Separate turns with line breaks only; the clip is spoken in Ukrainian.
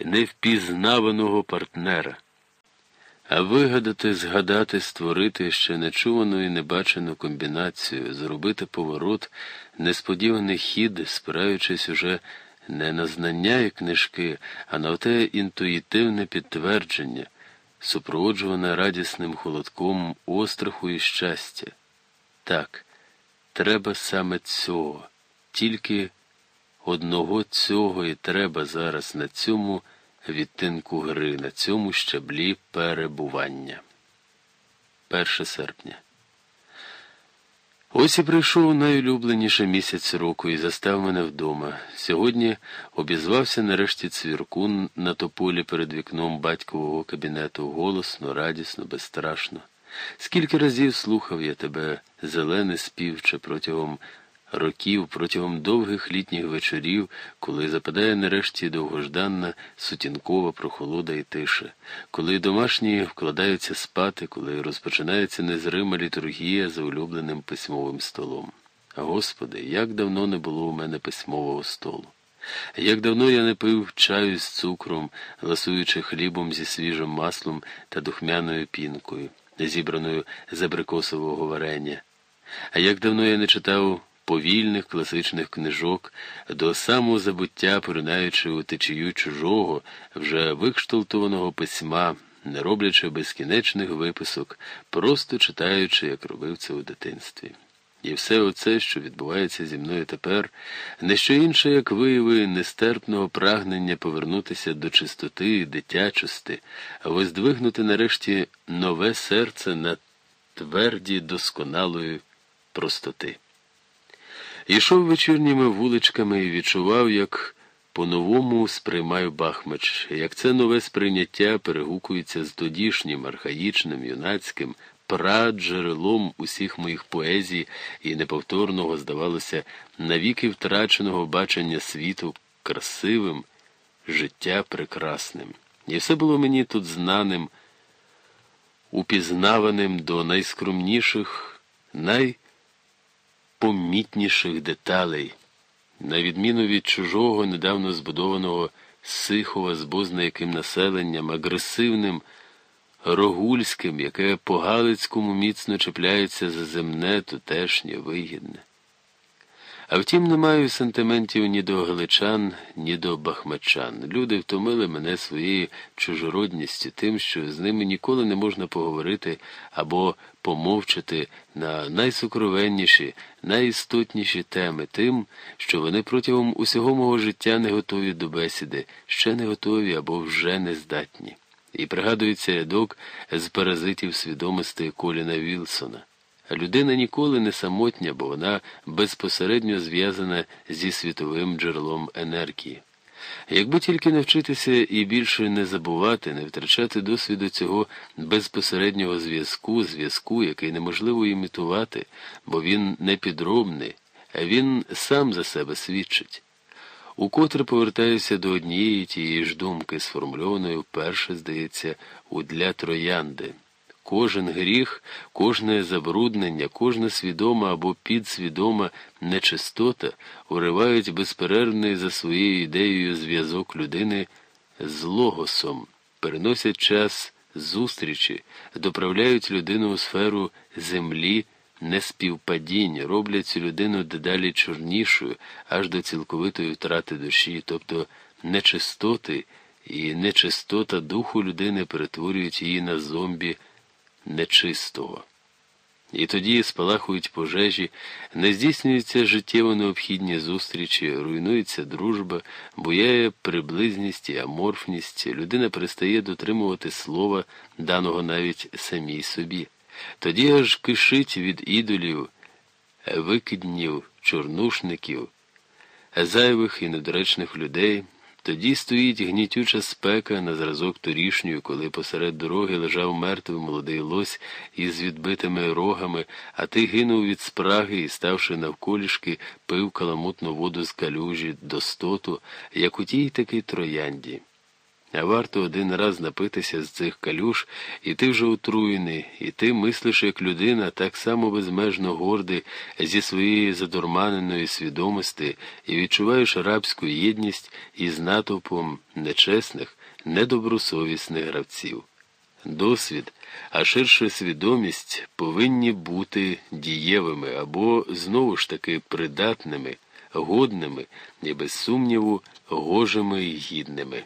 невпізнаваного партнера. А вигадати, згадати, створити ще нечувану і небачену комбінацію, зробити поворот, несподіваний хід, спираючись уже не на знання і книжки, а на те інтуїтивне підтвердження, супроводжуване радісним холодком остраху і щастя. Так, треба саме цього, тільки одного цього і треба зараз на цьому відтинку гри, на цьому щаблі перебування. 1 серпня. Ось і прийшов найулюбленіший місяць року і застав мене вдома. Сьогодні обізвався нарешті цвіркун на тополі перед вікном батькового кабінету голосно, радісно, безстрашно. Скільки разів слухав я тебе, зелене співче, протягом років, протягом довгих літніх вечорів, коли западає нарешті довгожданна сутінкова прохолода і тиша, коли домашні вкладаються спати, коли розпочинається незрима літургія за улюбленим письмовим столом. Господи, як давно не було у мене письмового столу. Як давно я не пив чаю з цукром, ласуючи хлібом зі свіжим маслом та духмяною пінкою, зібраною з абрикосового варення. А як давно я не читав повільних класичних книжок, до самого забуття поринаючи у течію чужого, вже викшталтованого письма, не роблячи безкінечних виписок, просто читаючи, як робив це у дитинстві. І все оце, що відбувається зі мною тепер, не що інше, як вияви нестерпного прагнення повернутися до чистоти і дитячости, а воздвигнути нарешті нове серце на тверді досконалої простоти. Йшов вечірніми вуличками і відчував, як по-новому сприймаю Бахмач, як це нове сприйняття перегукується з тодішнім, архаїчним, юнацьким, праджерелом усіх моїх поезій і неповторного, здавалося, навіки втраченого бачення світу красивим, життя прекрасним. І все було мені тут знаним, упізнаваним до найскромніших, най помітніших деталей, на відміну від чужого, недавно збудованого Сихова з бозна яким населенням, агресивним, рогульським, яке по Галицькому міцно чіпляється за земне, тутешнє, вигідне. А втім, не маю сентиментів ні до галичан, ні до бахмачан. Люди втомили мене своєю чужородністю, тим, що з ними ніколи не можна поговорити або помовчати на найсукровенніші, найістотніші теми, тим, що вони протягом усього мого життя не готові до бесіди, ще не готові або вже не здатні. І пригадується рядок з паразитів свідомості Коліна Вілсона. Людина ніколи не самотня, бо вона безпосередньо зв'язана зі світовим джерелом енергії. Якби тільки навчитися і більше не забувати, не втрачати досвіду цього безпосереднього зв'язку, зв'язку, який неможливо імітувати, бо він не підробний, а він сам за себе свідчить. Укотре повертаюся до однієї тієї ж думки, сформульованої вперше, здається, у для троянди. Кожен гріх, кожне забруднення, кожна свідома або підсвідома нечистота уривають безперервний за своєю ідеєю зв'язок людини з логосом, переносять час зустрічі, доправляють людину у сферу землі неспівпадінь, роблять цю людину дедалі чорнішою аж до цілковитої втрати душі, тобто нечистоти і нечистота духу людини перетворюють її на зомбі нечистого. І тоді спалахують пожежі, не здійснюються життєво необхідні зустрічі, руйнується дружба, буяє приблизність і аморфність, людина перестає дотримувати слова, даного навіть самій собі. Тоді аж кишить від ідолів, викиднів, чорнушників, зайвих і недоречних людей. Тоді стоїть гнітюча спека на зразок торішньої, коли посеред дороги лежав мертвий молодий лось із відбитими рогами, а ти гинув від спраги і, ставши навколішки, пив каламутну воду з калюжі достоту, як у тій такій троянді. А варто один раз напитися з цих калюш, і ти вже отруєний, і ти мислиш як людина, так само безмежно гордий зі своєї задурманеної свідомості і відчуваєш рабську єдність із натовпом нечесних, недобросовісних гравців. Досвід, а ширша свідомість повинні бути дієвими або знову ж таки придатними, годними і без сумніву, гожими й гідними.